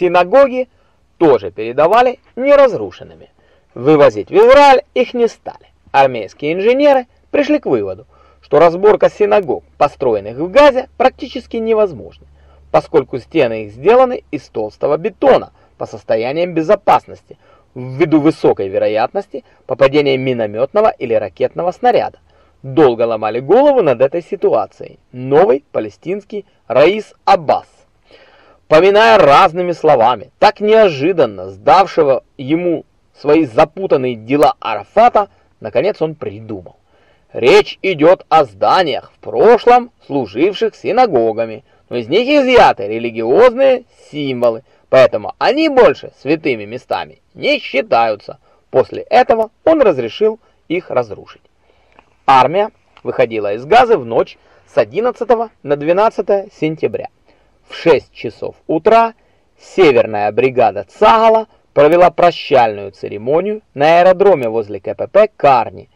синагоги тоже передавали неразрушенными. Вывозить в Израиль их не стали. Армейские инженеры пришли к выводу, что разборка синагог, построенных в Газе, практически невозможна, поскольку стены их сделаны из толстого бетона по состояниям безопасности, ввиду высокой вероятности попадения минометного или ракетного снаряда. Долго ломали голову над этой ситуацией. Новый палестинский Раис Аббас поминая разными словами, так неожиданно сдавшего ему свои запутанные дела Арафата, наконец он придумал. Речь идет о зданиях, в прошлом служивших синагогами, но из них изъяты религиозные символы, поэтому они больше святыми местами не считаются. После этого он разрешил их разрушить. Армия выходила из Газы в ночь с 11 на 12 сентября. В 6 часов утра северная бригада Цагала провела прощальную церемонию на аэродроме возле КПП Карни.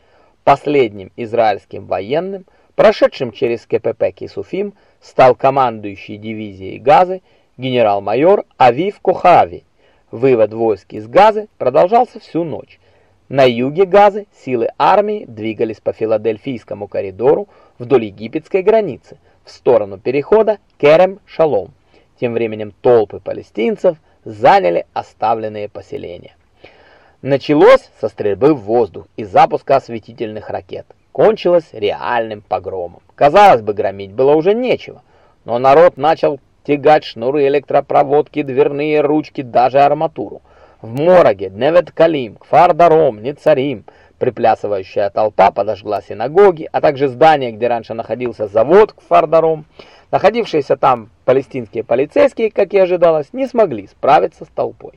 Последним израильским военным, прошедшим через КПП Кисуфим, стал командующий дивизией Газы генерал-майор Авив Кохави. Вывод войск из Газы продолжался всю ночь. На юге Газы силы армии двигались по Филадельфийскому коридору вдоль египетской границы, в сторону перехода Керем-Шалом. Тем временем толпы палестинцев заняли оставленные поселения. Началось со стрельбы в воздух и запуска осветительных ракет. Кончилось реальным погромом. Казалось бы, громить было уже нечего, но народ начал тягать шнуры электропроводки, дверные ручки, даже арматуру. В Мороге, Невет-Калим, Кфар-Даром, Ницарим – Приплясывающая толпа подожгла синагоги, а также здание, где раньше находился завод к Фардаром. Находившиеся там палестинские полицейские, как и ожидалось, не смогли справиться с толпой.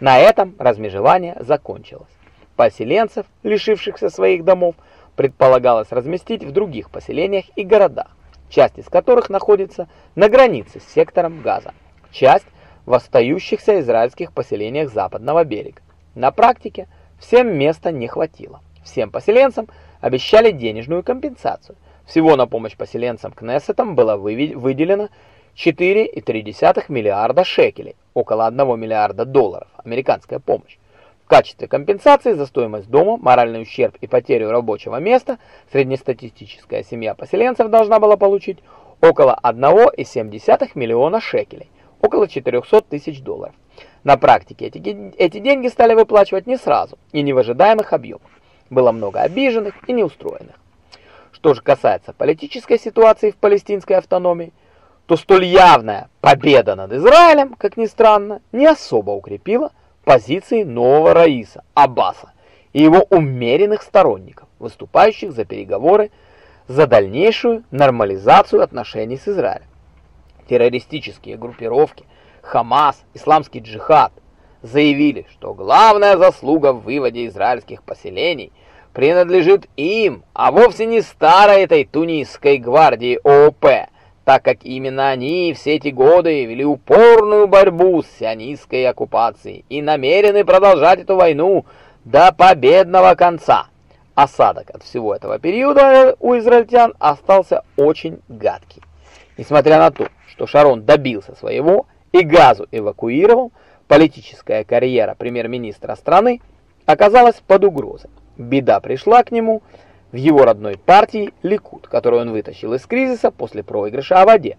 На этом размежевание закончилось. Поселенцев, лишившихся своих домов, предполагалось разместить в других поселениях и городах, часть из которых находится на границе с сектором Газа, часть в остающихся израильских поселениях западного берега. На практике Всем места не хватило. Всем поселенцам обещали денежную компенсацию. Всего на помощь поселенцам Кнессетам было выделено 4,3 миллиарда шекелей, около 1 миллиарда долларов, американская помощь. В качестве компенсации за стоимость дома, моральный ущерб и потерю рабочего места среднестатистическая семья поселенцев должна была получить около 1,7 миллиона шекелей, около 400 тысяч долларов. На практике эти, эти деньги стали выплачивать не сразу и не в ожидаемых объемах. Было много обиженных и неустроенных. Что же касается политической ситуации в палестинской автономии, то столь явная победа над Израилем, как ни странно, не особо укрепила позиции нового Раиса Аббаса и его умеренных сторонников, выступающих за переговоры за дальнейшую нормализацию отношений с Израилем. Террористические группировки – Хамас, исламский джихад заявили, что главная заслуга в выводе израильских поселений принадлежит им, а вовсе не старой этой тунисской гвардии ООП, так как именно они все эти годы вели упорную борьбу с сионистской оккупацией и намерены продолжать эту войну до победного конца. Осадок от всего этого периода у израильтян остался очень гадкий. Несмотря на то, что Шарон добился своего, и газу эвакуировал, политическая карьера премьер-министра страны оказалась под угрозой. Беда пришла к нему в его родной партии Ликуд, которую он вытащил из кризиса после проигрыша о воде.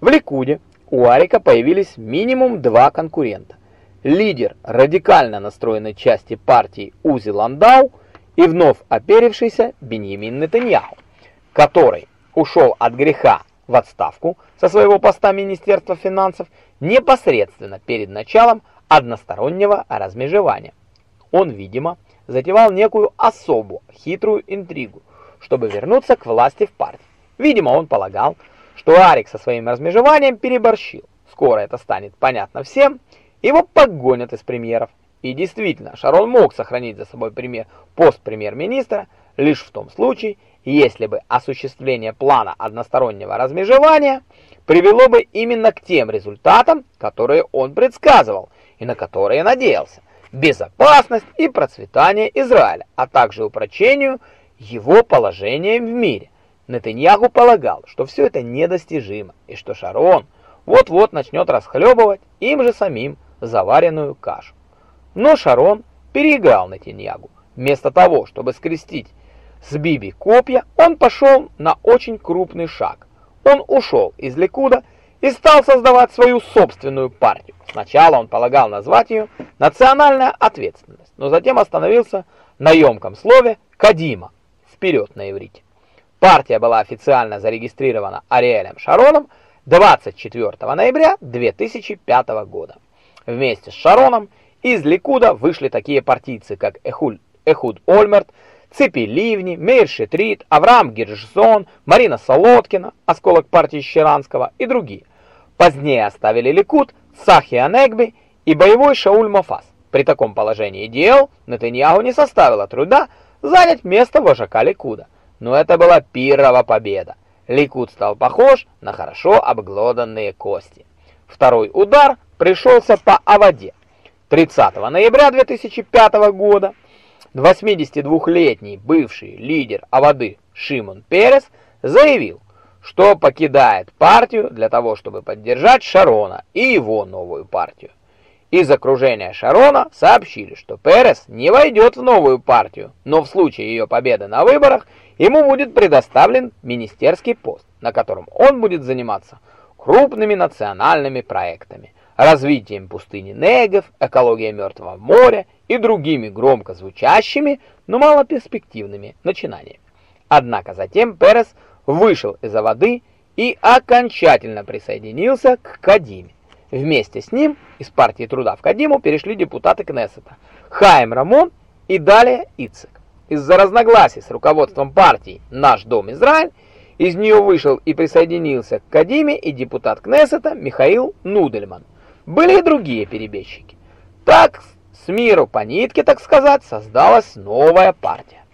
В Ликуде у Арика появились минимум два конкурента. Лидер радикально настроенной части партии Узи Ландау и вновь оперившийся Беньямин Нетаньяху, который ушел от греха в отставку со своего поста Министерства финансов непосредственно перед началом одностороннего размежевания. Он, видимо, затевал некую особо хитрую интригу, чтобы вернуться к власти в партии. Видимо, он полагал, что Арик со своим размежеванием переборщил. Скоро это станет понятно всем, его погонят из премьеров. И действительно, Шарон мог сохранить за собой премьер, пост премьер-министра лишь в том случае, если бы осуществление плана одностороннего размежевания привело бы именно к тем результатам, которые он предсказывал и на которые надеялся. Безопасность и процветание Израиля, а также упрочению его положения в мире. Нетаньяху полагал, что все это недостижимо, и что Шарон вот-вот начнет расхлебывать им же самим заваренную кашу. Но Шарон переиграл на Тиньягу. Вместо того, чтобы скрестить с Биби копья, он пошел на очень крупный шаг. Он ушел из Ликуда и стал создавать свою собственную партию. Сначала он полагал назвать ее «Национальная ответственность», но затем остановился на емком слове «Кадима» вперед на иврите. Партия была официально зарегистрирована Ариэлем Шароном 24 ноября 2005 года. Вместе с Шароном из Ликуда вышли такие партийцы, как Эхуль, Эхуд Ольмерт, Ципи Ливни, Мейр Шетрит, Авраам Гиршзон, Марина Солодкина, осколок партии Щеранского и другие. Позднее оставили Ликуд Сахи Анегби и боевой Шауль Мофас. При таком положении дел Нетаньяху не составило труда занять место вожака Ликуда. Но это была пирова победа. Ликуд стал похож на хорошо обглоданные кости. Второй удар пришелся по Аваде. 30 ноября 2005 года 82-летний бывший лидер Авады Шимон Перес заявил, что покидает партию для того, чтобы поддержать Шарона и его новую партию. Из окружения Шарона сообщили, что Перес не войдет в новую партию, но в случае ее победы на выборах ему будет предоставлен министерский пост, на котором он будет заниматься крупными национальными проектами, развитием пустыни Негев, экологией Мертвого моря и другими громко звучащими, но малоперспективными начинаниями. Однако затем Перес вышел из-за воды и окончательно присоединился к Кадиме. Вместе с ним из партии труда в Кадиму перешли депутаты Кнессета Хаим Рамон и далее Ицек. Из-за разногласий с руководством партии «Наш дом Израиль» из нее вышел и присоединился к Кадиме и депутат Кнессета Михаил Нудельман. Были и другие перебежчики. Так, с миру по нитке, так сказать, создалась новая партия.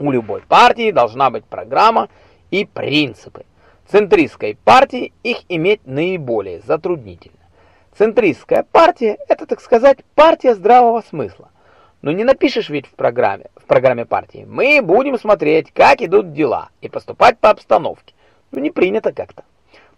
У любой партии должна быть программа и принципы. Центристской партии их иметь наиболее затруднительно. Центристская партия – это, так сказать, партия здравого смысла. Но не напишешь ведь в программе, в программе партии «Мы будем смотреть, как идут дела, и поступать по обстановке». Ну, не принято как-то.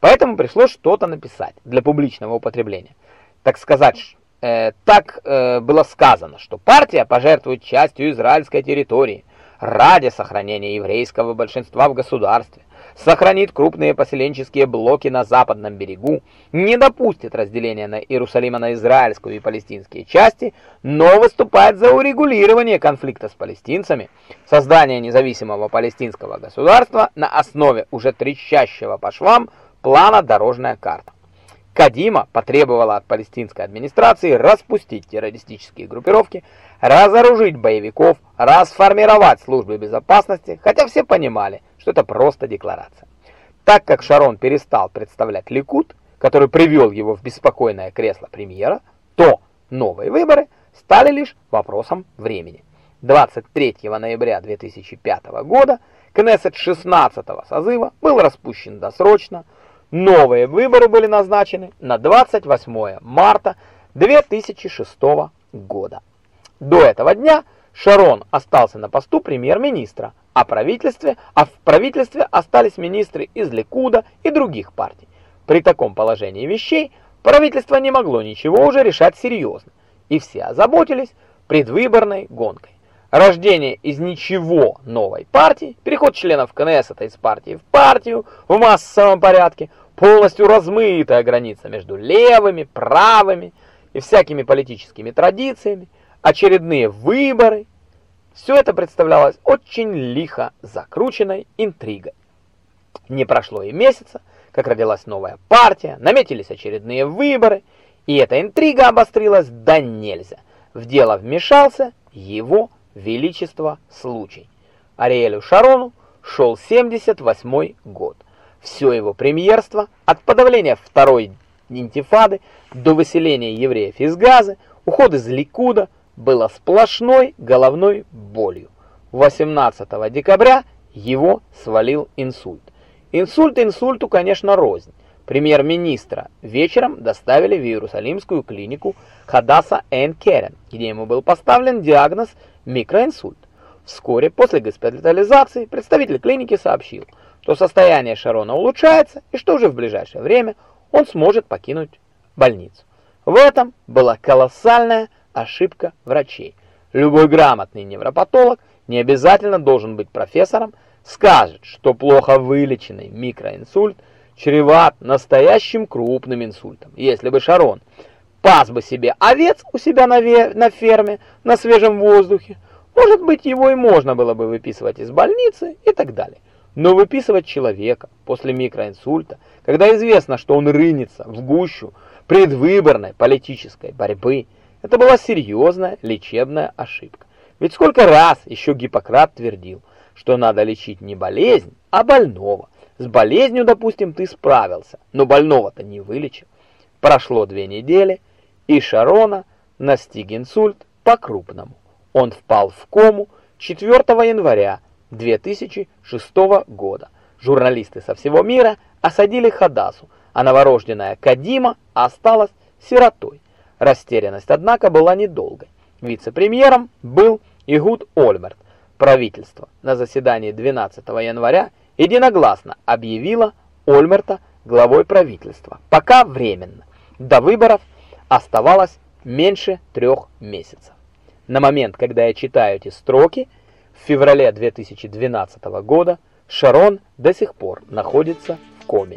Поэтому пришлось что-то написать для публичного употребления. Так сказать, э, так э, было сказано, что партия пожертвует частью израильской территории ради сохранения еврейского большинства в государстве сохранит крупные поселенческие блоки на западном берегу, не допустит разделения на Иерусалима на израильскую и палестинские части, но выступает за урегулирование конфликта с палестинцами, создание независимого палестинского государства на основе уже трещащего по швам плана «Дорожная карта». Кадима потребовала от палестинской администрации распустить террористические группировки, разоружить боевиков, расформировать службы безопасности, хотя все понимали, что это просто декларация. Так как Шарон перестал представлять Ликут, который привел его в беспокойное кресло премьера, то новые выборы стали лишь вопросом времени. 23 ноября 2005 года Кнессет 16 созыва был распущен досрочно, новые выборы были назначены на 28 марта 2006 года. До этого дня Шарон остался на посту премьер-министра, а правительстве, а в правительстве остались министры из Ликуда и других партий. При таком положении вещей правительство не могло ничего уже решать серьезно, и все озаботились предвыборной гонкой. Рождение из ничего новой партии, переход членов Кнессета из партии в партию в массовом порядке, полностью размытая граница между левыми, правыми и всякими политическими традициями, очередные выборы все это представлялось очень лихо закрученной интригой. Не прошло и месяца, как родилась новая партия, наметились очередные выборы, и эта интрига обострилась до нельзя. В дело вмешался его величество случай. Ариэлю Шарону шел 78 год. Все его премьерство, от подавления второй интифады до выселения евреев из Газы, уход из Ликуда, было сплошной головной болью. 18 декабря его свалил инсульт. Инсульт инсульту, конечно, рознь. Премьер-министра вечером доставили в Иерусалимскую клинику Хадаса Эн Керен, где ему был поставлен диагноз микроинсульт. Вскоре после госпитализации представитель клиники сообщил, что состояние Шарона улучшается и что уже в ближайшее время он сможет покинуть больницу. В этом была колоссальная ошибка врачей. Любой грамотный невропатолог не обязательно должен быть профессором, скажет, что плохо вылеченный микроинсульт чреват настоящим крупным инсультом. Если бы Шарон пас бы себе овец у себя на, на ферме на свежем воздухе, может быть, его и можно было бы выписывать из больницы и так далее. Но выписывать человека после микроинсульта, когда известно, что он рынется в гущу предвыборной политической борьбы, это была серьезная лечебная ошибка. Ведь сколько раз еще Гиппократ твердил, что надо лечить не болезнь, а больного. С болезнью, допустим, ты справился, но больного-то не вылечил. Прошло две недели, и Шарона настиг инсульт по-крупному. Он впал в кому 4 января 2006 года. Журналисты со всего мира осадили Хадасу, а новорожденная Кадима осталась сиротой. Растерянность, однако, была недолгой. Вице-премьером был Игуд Ольмерт. Правительство на заседании 12 января единогласно объявило Ольмерта главой правительства. Пока временно. До выборов оставалось меньше трех месяцев. На момент, когда я читаю эти строки, в феврале 2012 года Шарон до сих пор находится в коме.